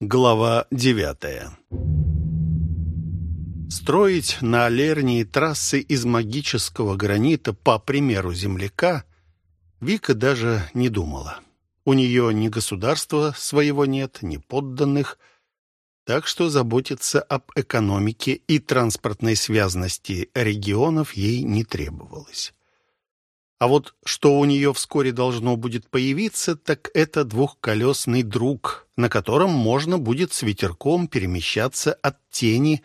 Глава девятая Строить на Алернии трассы из магического гранита по примеру земляка Вика даже не думала. У нее ни государства своего нет, ни подданных, так что заботиться об экономике и транспортной связности регионов ей не требовалось. А вот что у нее вскоре должно будет появиться, так это двухколесный друг, на котором можно будет с ветерком перемещаться от тени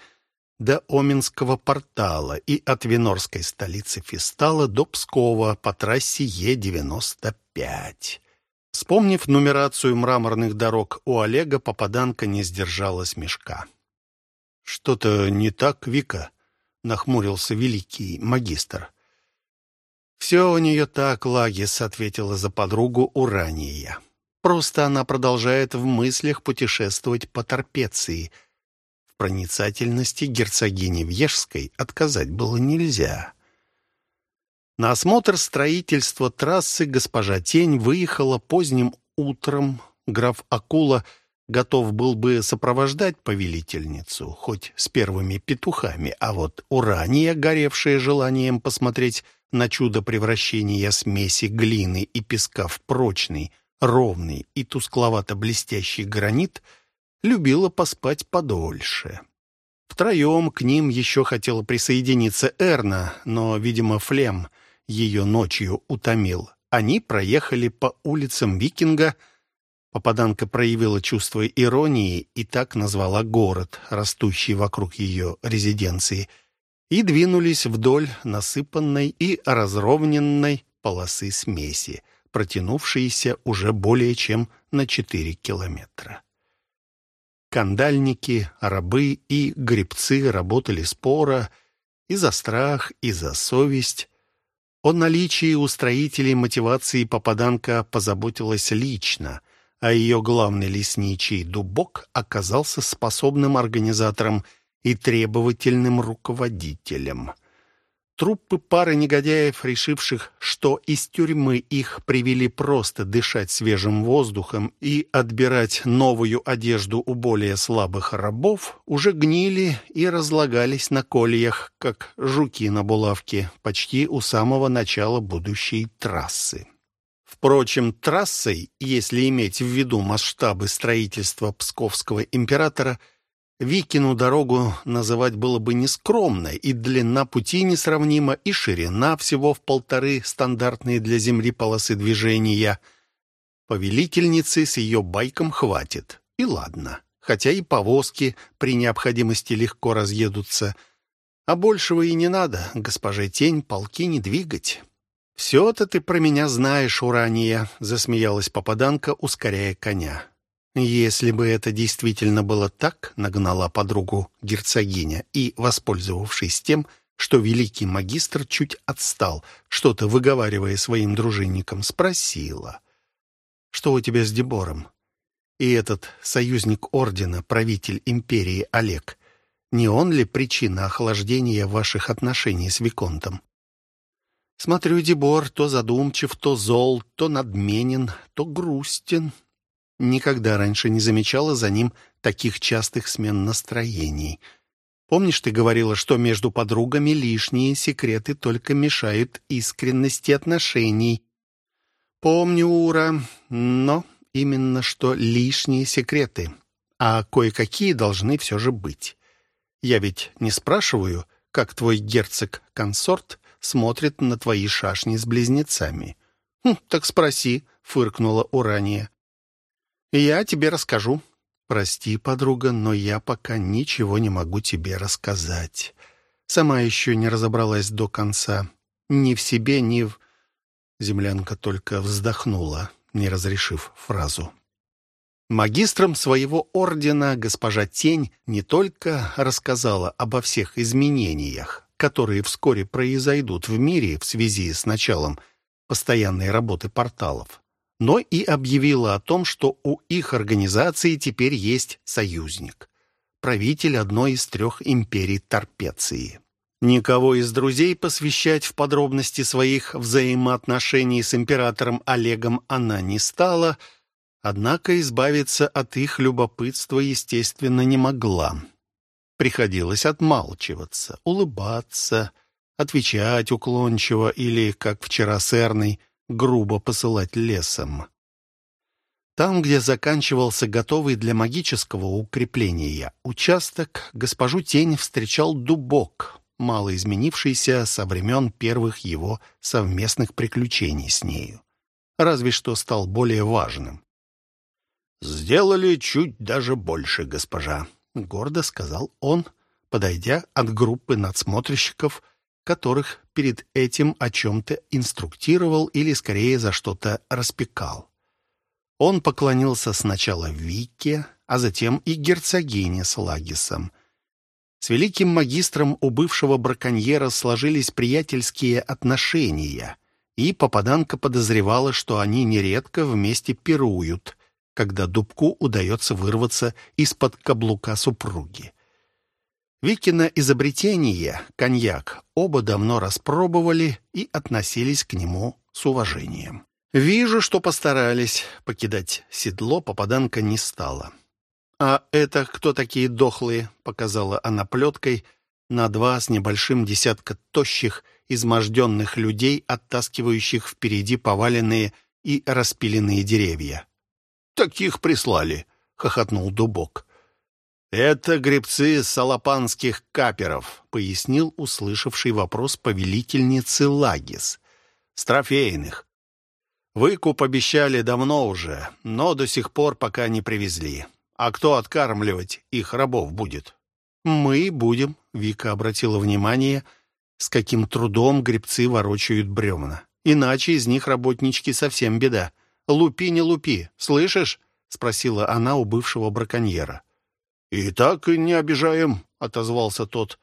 до Оминского портала и от Венорской столицы Фистала до Пскова по трассе Е-95. Вспомнив нумерацию мраморных дорог у Олега, попаданка не сдержала смешка. «Что-то не так, Вика?» — нахмурился великий магистр. «Все у нее так, Лагис», — ответила за подругу Урания. «Просто она продолжает в мыслях путешествовать по Торпеции. В проницательности герцогини Вьежской отказать было нельзя». На осмотр строительства трассы госпожа Тень выехала поздним утром. Граф Акула готов был бы сопровождать повелительницу, хоть с первыми петухами, а вот Урания, горевшая желанием посмотреть на чудо превращения смеси глины и песка в прочный, ровный и тускловато-блестящий гранит, любила поспать подольше. Втроем к ним еще хотела присоединиться Эрна, но, видимо, Флем ее ночью утомил. Они проехали по улицам Викинга. Попаданка проявила чувство иронии и так назвала город, растущий вокруг ее резиденции – и двинулись вдоль насыпанной и разровненной полосы смеси, протянувшейся уже более чем на четыре километра. Кандальники, рабы и гребцы работали споро и за страх, и за совесть. О наличии у строителей мотивации попаданка позаботилась лично, а ее главный лесничий Дубок оказался способным организатором и требовательным руководителем. Труппы пары негодяев, решивших, что из тюрьмы их привели просто дышать свежим воздухом и отбирать новую одежду у более слабых рабов, уже гнили и разлагались на кольях, как жуки на булавке, почти у самого начала будущей трассы. Впрочем, трассой, если иметь в виду масштабы строительства Псковского императора – Викину дорогу называть было бы нескромно, и длина пути несравнима, и ширина всего в полторы стандартные для Земли полосы движения. Повелительницы с ее байком хватит. И ладно, хотя и повозки при необходимости легко разъедутся. А большего и не надо, госпоже Тень, полки не двигать. «Все-то ты про меня знаешь, Урания», — засмеялась попаданка, ускоряя коня. Если бы это действительно было так, нагнала подругу герцогиня и, воспользовавшись тем, что великий магистр чуть отстал, что-то выговаривая своим дружинникам, спросила. «Что у тебя с Дебором?» И этот союзник ордена, правитель империи Олег, не он ли причина охлаждения ваших отношений с Виконтом? Смотрю, Дебор то задумчив, то зол, то надменен, то грустен, Никогда раньше не замечала за ним таких частых смен настроений. Помнишь, ты говорила, что между подругами лишние секреты только мешают искренности отношений? Помню, Ура, но именно что лишние секреты, а кое-какие должны все же быть. Я ведь не спрашиваю, как твой герцог-консорт смотрит на твои шашни с близнецами. «Хм, так спроси», — фыркнула Урания. «Я тебе расскажу». «Прости, подруга, но я пока ничего не могу тебе рассказать. Сама еще не разобралась до конца. Ни в себе, ни в...» Землянка только вздохнула, не разрешив фразу. Магистром своего ордена госпожа Тень не только рассказала обо всех изменениях, которые вскоре произойдут в мире в связи с началом постоянной работы порталов, но и объявила о том, что у их организации теперь есть союзник, правитель одной из трех империй Торпеции. Никого из друзей посвящать в подробности своих взаимоотношений с императором Олегом она не стала, Однако избавиться от их любопытства, естественно, не могла. Приходилось отмалчиваться, улыбаться, отвечать уклончиво или, как вчера с Эрной, грубо посылать лесом. Там, где заканчивался готовый для магического укрепления участок, госпожу Тень встречал дубок, мало изменившийся со времен первых его совместных приключений с нею. Разве что стал более важным. «Сделали чуть даже больше, госпожа», — гордо сказал он, подойдя от группы надсмотрщиков, которых перед этим о чем-то инструктировал или, скорее, за что-то распекал. Он поклонился сначала Вике, а затем и герцогине с Лагисом. С великим магистром у бывшего браконьера сложились приятельские отношения, и попаданка подозревала, что они нередко вместе пируют, когда Дубку удается вырваться из-под каблука супруги. Викина изобретение, коньяк, оба давно распробовали и относились к нему с уважением. Вижу, что постарались. Покидать седло попаданка не стала. «А это кто такие дохлые?» — показала она плеткой на два с небольшим десятка тощих, изможденных людей, оттаскивающих впереди поваленные и распиленные деревья. «Таких прислали», — хохотнул Дубок. «Это гребцы салапанских каперов», — пояснил услышавший вопрос повелительницы Лагис. «С трофейных. Выкуп обещали давно уже, но до сих пор пока не привезли. А кто откармливать их рабов будет? Мы будем, Вика обратила внимание, с каким трудом гребцы ворочают бревна. Иначе из них работнички совсем беда. Лупи не лупи, слышишь? спросила она у бывшего браконьера. И так и не обижаем, отозвался тот.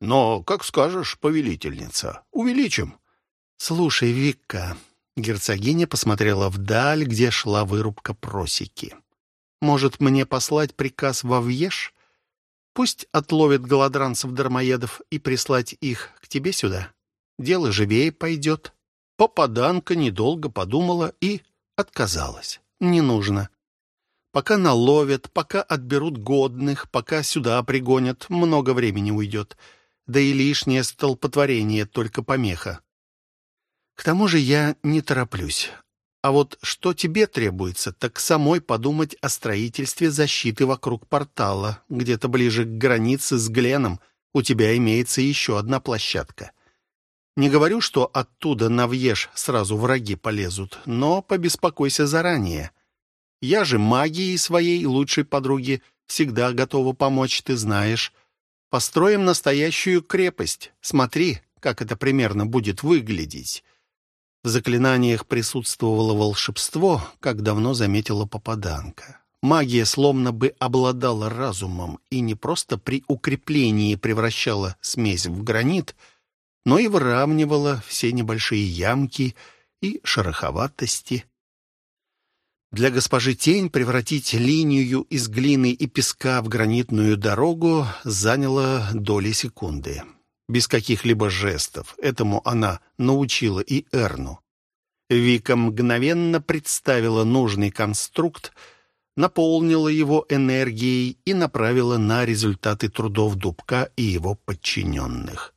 Но, как скажешь, повелительница, увеличим. Слушай, Вика, Герцогиня посмотрела вдаль, где шла вырубка просеки. «Может, мне послать приказ во Вьеш? Пусть отловят голодранцев-дармоедов и прислать их к тебе сюда. Дело живее пойдет». Попаданка недолго подумала и отказалась. «Не нужно. Пока наловят, пока отберут годных, пока сюда пригонят, много времени уйдет. Да и лишнее столпотворение только помеха. К тому же я не тороплюсь. А вот что тебе требуется, так самой подумать о строительстве защиты вокруг портала. Где-то ближе к границе с Гленом у тебя имеется еще одна площадка. Не говорю, что оттуда на Вьеш сразу враги полезут, но побеспокойся заранее. Я же магией своей лучшей подруги всегда готова помочь, ты знаешь. Построим настоящую крепость. Смотри, как это примерно будет выглядеть. В заклинаниях присутствовало волшебство, как давно заметила попаданка. Магия словно бы обладала разумом и не просто при укреплении превращала смесь в гранит, но и выравнивала все небольшие ямки и шероховатости. Для госпожи Тень превратить линию из глины и песка в гранитную дорогу заняло доли секунды без каких-либо жестов. Этому она научила и Эрну. Вика мгновенно представила нужный конструкт, наполнила его энергией и направила на результаты трудов Дубка и его подчиненных.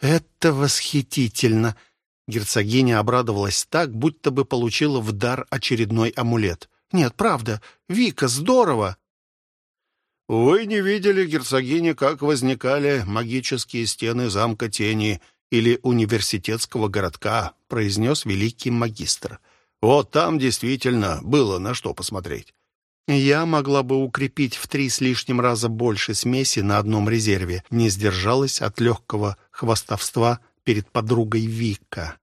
«Это восхитительно!» Герцогиня обрадовалась так, будто бы получила в дар очередной амулет. «Нет, правда, Вика, здорово!» Вы не видели, герцогиня, как возникали магические стены замка тени или университетского городка, произнес великий магистр. Вот там действительно было на что посмотреть. Я могла бы укрепить в три с лишним раза больше смеси на одном резерве, не сдержалась от легкого хвастовства перед подругой Вика.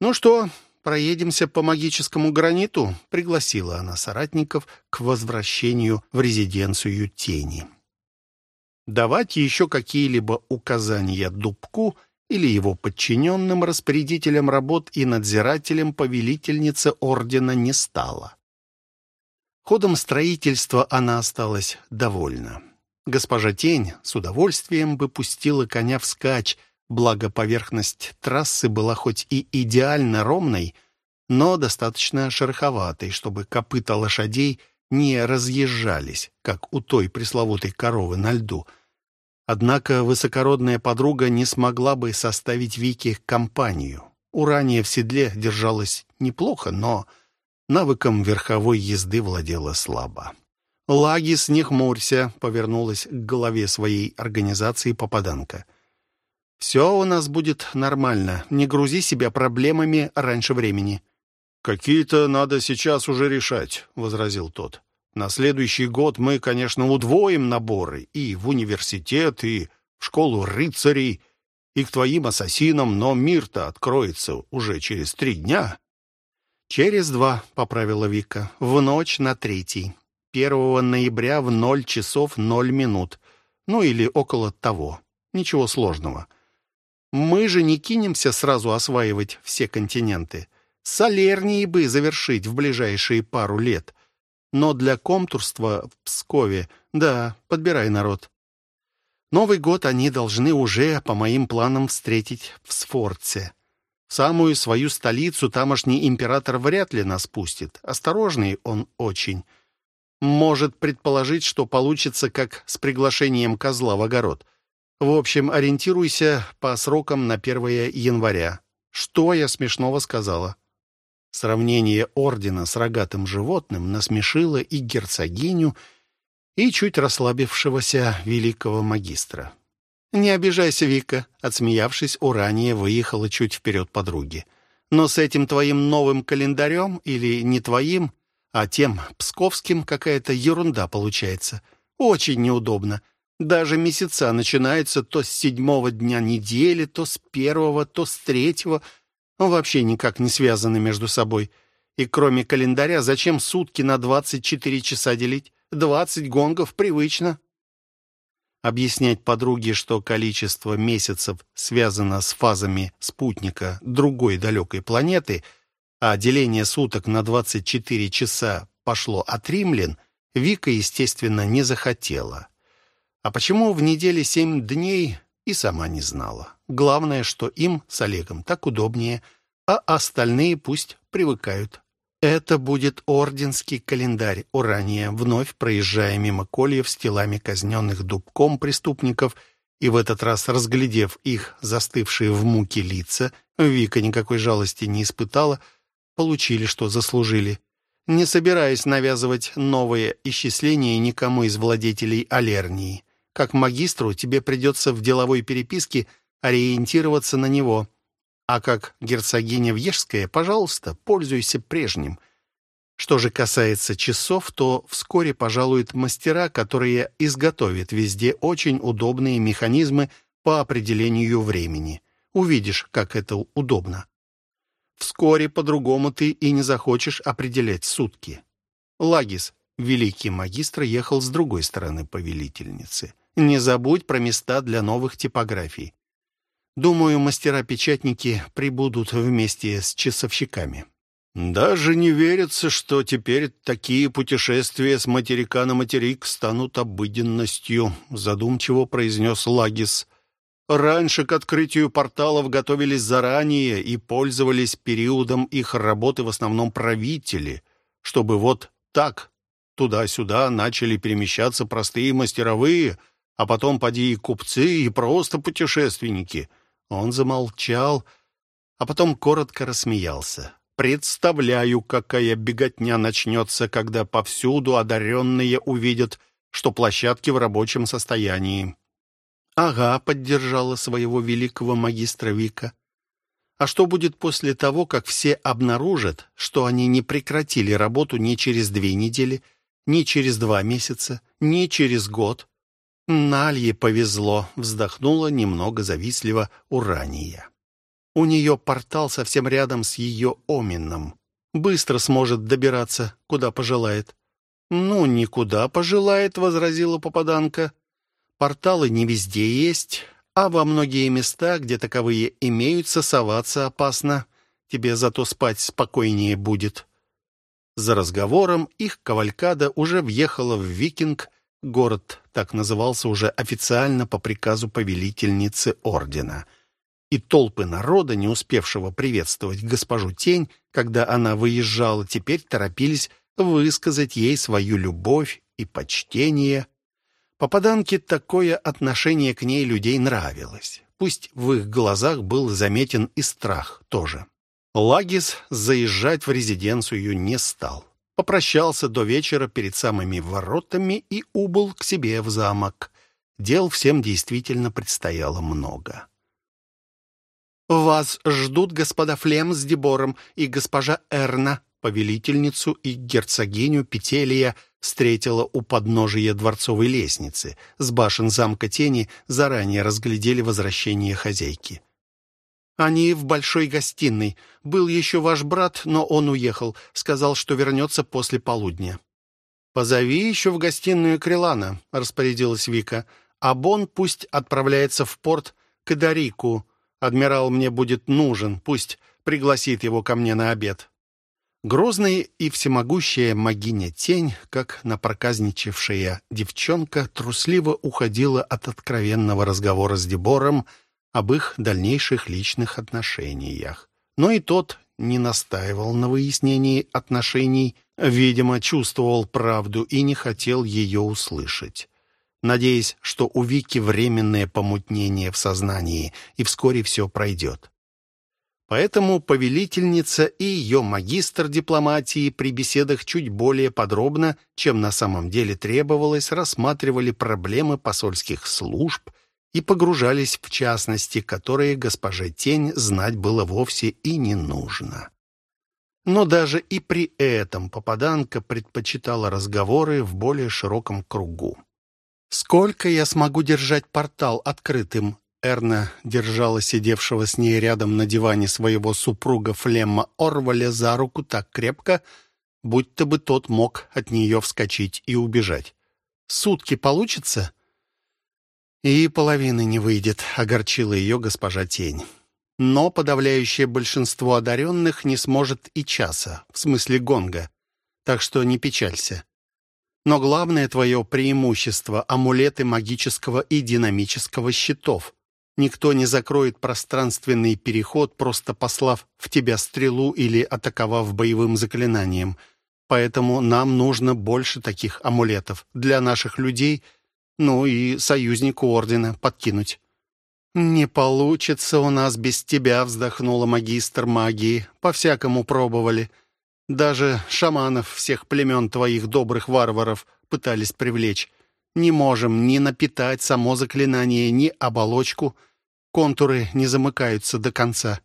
«Ну что, проедемся по магическому граниту?» — пригласила она соратников к возвращению в резиденцию тени. Давать еще какие-либо указания Дубку или его подчиненным распорядителям работ и надзирателям повелительница ордена не стала. Ходом строительства она осталась довольна. Госпожа Тень с удовольствием бы пустила коня вскачь, Благо поверхность трассы была хоть и идеально ровной, но достаточно шероховатый, чтобы копыта лошадей не разъезжались, как у той пресловутой коровы на льду. Однако высокородная подруга не смогла бы составить Вике компанию. Урания в седле держалась неплохо, но навыком верховой езды владела слабо. «Лагис, не хмурься», — повернулась к голове своей организации попаданка. «Все у нас будет нормально. Не грузи себя проблемами раньше времени». «Какие-то надо сейчас уже решать», — возразил тот. «На следующий год мы, конечно, удвоим наборы и в университет, и в школу рыцарей, и к твоим ассасинам, но мир-то откроется уже через три дня». «Через два», — поправила Вика, — «в ночь на третий». 1 ноября в 0 часов 0 минут. Ну или около того. Ничего сложного. Мы же не кинемся сразу осваивать все континенты. Солернии бы завершить в ближайшие пару лет. Но для комтурства в Пскове, да, подбирай народ. Новый год они должны уже, по моим планам, встретить в Сфорце. Самую свою столицу тамошний император вряд ли нас пустит. Осторожный он очень может предположить, что получится как с приглашением козла в огород. В общем, ориентируйся по срокам на 1 января. Что я смешного сказала? Сравнение ордена с рогатым животным насмешило и герцогиню, и чуть расслабившегося великого магистра. «Не обижайся, Вика», — отсмеявшись, Урания выехала чуть вперед подруги. «Но с этим твоим новым календарем, или не твоим, а тем псковским какая-то ерунда получается. Очень неудобно. Даже месяца начинаются то с седьмого дня недели, то с первого, то с третьего. Вообще никак не связаны между собой. И кроме календаря, зачем сутки на 24 часа делить? 20 гонгов привычно. Объяснять подруге, что количество месяцев связано с фазами спутника другой далекой планеты – а деление суток на 24 часа пошло от римлян, Вика, естественно, не захотела. А почему в неделе семь дней, и сама не знала. Главное, что им с Олегом так удобнее, а остальные пусть привыкают. Это будет орденский календарь Урания, вновь проезжая мимо кольев с телами казненных дубком преступников, и в этот раз, разглядев их застывшие в муке лица, Вика никакой жалости не испытала, получили, что заслужили. Не собираясь навязывать новое исчисление никому из владетелей Алернии. Как магистру тебе придется в деловой переписке ориентироваться на него. А как герцогиня Вьежская, пожалуйста, пользуйся прежним. Что же касается часов, то вскоре пожалуют мастера, которые изготовят везде очень удобные механизмы по определению времени. Увидишь, как это удобно. Вскоре по-другому ты и не захочешь определять сутки. Лагис, великий магистр, ехал с другой стороны повелительницы. Не забудь про места для новых типографий. Думаю, мастера-печатники прибудут вместе с часовщиками. Даже не верится, что теперь такие путешествия с материка на материк станут обыденностью, задумчиво произнес Лагис. Раньше к открытию порталов готовились заранее и пользовались периодом их работы в основном правители, чтобы вот так туда-сюда начали перемещаться простые мастеровые, а потом поди и купцы, и просто путешественники. Он замолчал, а потом коротко рассмеялся. Представляю, какая беготня начнется, когда повсюду одаренные увидят, что площадки в рабочем состоянии. «Ага», — поддержала своего великого магистра Вика. «А что будет после того, как все обнаружат, что они не прекратили работу ни через две недели, ни через два месяца, ни через год?» «Налье повезло», — вздохнула немного завистливо Урания. «У нее портал совсем рядом с ее Омином. Быстро сможет добираться, куда пожелает». «Ну, никуда пожелает», — возразила попаданка. Порталы не везде есть, а во многие места, где таковые имеются, соваться опасно. Тебе зато спать спокойнее будет». За разговором их кавалькада уже въехала в Викинг, город так назывался уже официально по приказу повелительницы ордена. и толпы народа, не успевшего приветствовать госпожу Тень, когда она выезжала, теперь торопились высказать ей свою любовь и почтение. Попаданке такое отношение к ней людей нравилось. Пусть в их глазах был заметен и страх тоже. Лагис заезжать в резиденцию не стал. Попрощался до вечера перед самыми воротами и убыл к себе в замок. Дел всем действительно предстояло много. «Вас ждут господа Флем с Дебором и госпожа Эрна», повелительницу и герцогиню Петелия встретила у подножия дворцовой лестницы. С башен замка тени заранее разглядели возвращение хозяйки. «Они в большой гостиной. Был еще ваш брат, но он уехал. Сказал, что вернется после полудня». «Позови еще в гостиную Крилана», — распорядилась Вика. «А Бон пусть отправляется в порт к Эдарику. Адмирал мне будет нужен, пусть пригласит его ко мне на обед». Грозная и всемогущая могиня-тень, как напроказничавшая девчонка, трусливо уходила от откровенного разговора с Дебором об их дальнейших личных отношениях. Но и тот не настаивал на выяснении отношений, видимо, чувствовал правду и не хотел ее услышать надеясь, что у Вики временное помутнение в сознании, и вскоре все пройдет. Поэтому повелительница и ее магистр дипломатии при беседах чуть более подробно, чем на самом деле требовалось, рассматривали проблемы посольских служб и погружались в частности, которые госпоже Тень знать было вовсе и не нужно. Но даже и при этом попаданка предпочитала разговоры в более широком кругу. «Сколько я смогу держать портал открытым?» Эрна держала сидевшего с ней рядом на диване своего супруга Флемма Орваля за руку так крепко, будто бы тот мог от нее вскочить и убежать. «Сутки получится?» «И половины не выйдет», — огорчила ее госпожа Тень. «Но подавляющее большинство одаренных не сможет и часа, в смысле гонга. Так что не печалься. Но главное твое преимущество — амулеты магического и динамического щитов. Никто не закроет пространственный переход, просто послав в тебя стрелу или атаковав боевым заклинанием. Поэтому нам нужно больше таких амулетов для наших людей, ну и союзнику Ордена подкинуть. «Не получится у нас без тебя», — вздохнула магистр магии. «По-всякому пробовали. Даже шаманов всех племен твоих добрых варваров пытались привлечь. Не можем ни напитать само заклинание, ни оболочку. Контуры не замыкаются до конца.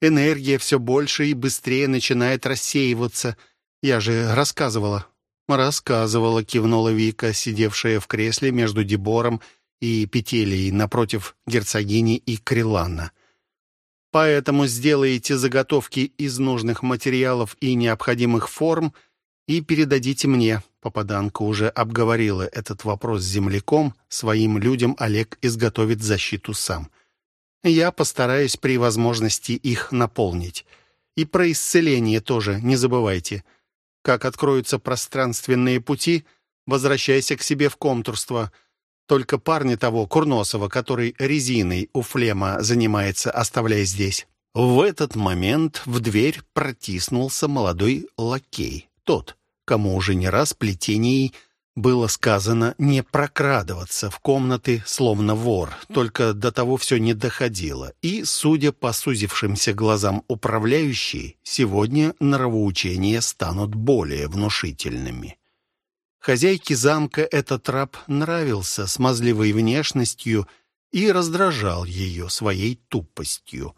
Энергия все больше и быстрее начинает рассеиваться. Я же рассказывала. «Рассказывала», — кивнула Вика, сидевшая в кресле между Дебором и Петелией напротив герцогини и Крилана. Поэтому сделайте заготовки из нужных материалов и необходимых форм и передадите мне. Попаданка уже обговорила этот вопрос с земляком, своим людям Олег изготовит защиту сам. Я постараюсь при возможности их наполнить. И про исцеление тоже не забывайте. Как откроются пространственные пути, возвращайся к себе в комтурство — только парня того, Курносова, который резиной у флема занимается, оставляя здесь. В этот момент в дверь протиснулся молодой лакей. Тот, кому уже не раз плетений было сказано не прокрадываться в комнаты, словно вор, только до того все не доходило. И, судя по сузившимся глазам управляющей, сегодня нравоучения станут более внушительными. Хозяйке замка этот раб нравился смазливой внешностью и раздражал ее своей тупостью.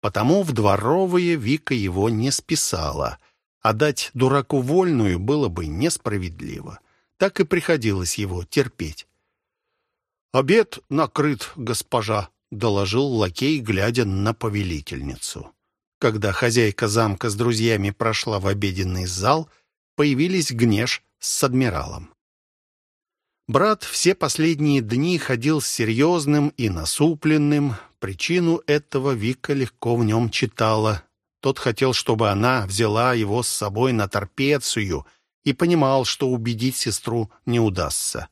Потому в дворовые Вика его не списала, а дать дураку вольную было бы несправедливо. Так и приходилось его терпеть. «Обед накрыт, госпожа», — доложил лакей, глядя на повелительницу. Когда хозяйка замка с друзьями прошла в обеденный зал, появились Гнеш с адмиралом. Брат все последние дни ходил серьезным и насупленным. Причину этого Вика легко в нем читала. Тот хотел, чтобы она взяла его с собой на торпецию и понимал, что убедить сестру не удастся.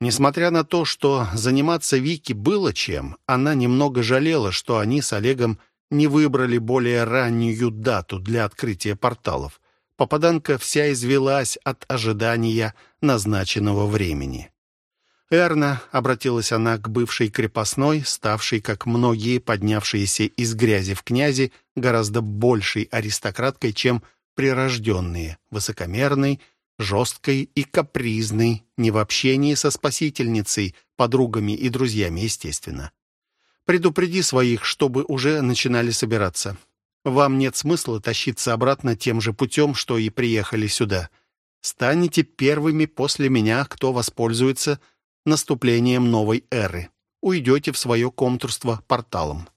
Несмотря на то, что заниматься Вики было чем, она немного жалела, что они с Олегом не выбрали более раннюю дату для открытия порталов. Попаданка вся извелась от ожидания назначенного времени. «Эрна», — обратилась она к бывшей крепостной, ставшей, как многие, поднявшиеся из грязи в князи, гораздо большей аристократкой, чем прирожденные, высокомерной, жесткой и капризной, не в общении со спасительницей, подругами и друзьями, естественно. Предупреди своих, чтобы уже начинали собираться. Вам нет смысла тащиться обратно тем же путем, что и приехали сюда. Станете первыми после меня, кто воспользуется наступлением новой эры. Уйдете в свое комтурство порталом.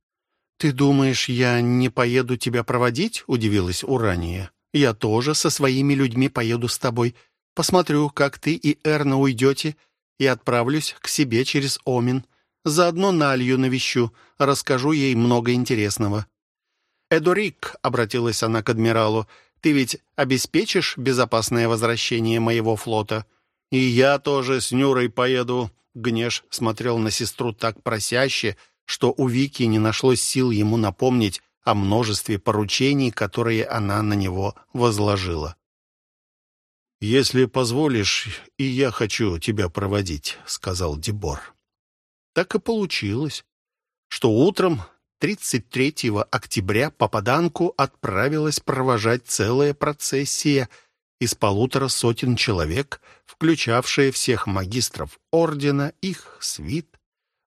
«Ты думаешь, я не поеду тебя проводить?» — удивилась Урания. «Я тоже со своими людьми поеду с тобой. Посмотрю, как ты и Эрна уйдете, и отправлюсь к себе через Омин. Заодно Налью навещу, расскажу ей много интересного». «Эдорик», — обратилась она к адмиралу, — «ты ведь обеспечишь безопасное возвращение моего флота?» «И я тоже с Нюрой поеду», — Гнеш смотрел на сестру так просяще, что у Вики не нашлось сил ему напомнить о множестве поручений, которые она на него возложила. «Если позволишь, и я хочу тебя проводить», — сказал Дебор. Так и получилось, что утром 33 октября попаданку отправилась провожать целая процессия из полутора сотен человек, включавшая всех магистров ордена, их свит,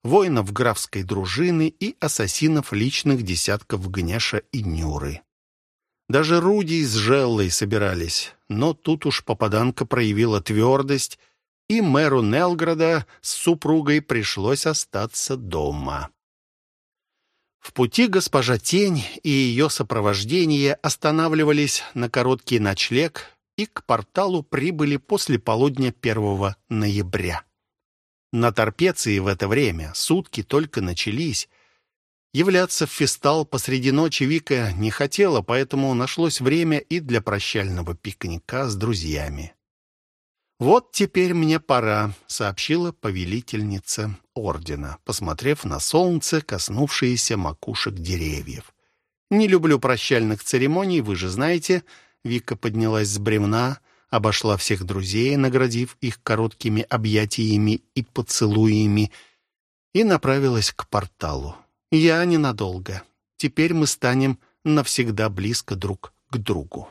воинов графской дружины и ассасинов личных десятков Гнеша и Нюры. Даже Руди с Желлой собирались, но тут уж попаданка проявила твердость, и мэру Нелграда с супругой пришлось остаться дома. В пути госпожа Тень и ее сопровождение останавливались на короткий ночлег и к порталу прибыли после полудня 1 ноября. На Торпеции в это время сутки только начались. Являться в фестал посреди ночи Вика не хотела, поэтому нашлось время и для прощального пикника с друзьями. «Вот теперь мне пора», — сообщила повелительница ордена, посмотрев на солнце, коснувшееся макушек деревьев. «Не люблю прощальных церемоний, вы же знаете». Вика поднялась с бревна, обошла всех друзей, наградив их короткими объятиями и поцелуями, и направилась к порталу. «Я ненадолго. Теперь мы станем навсегда близко друг к другу».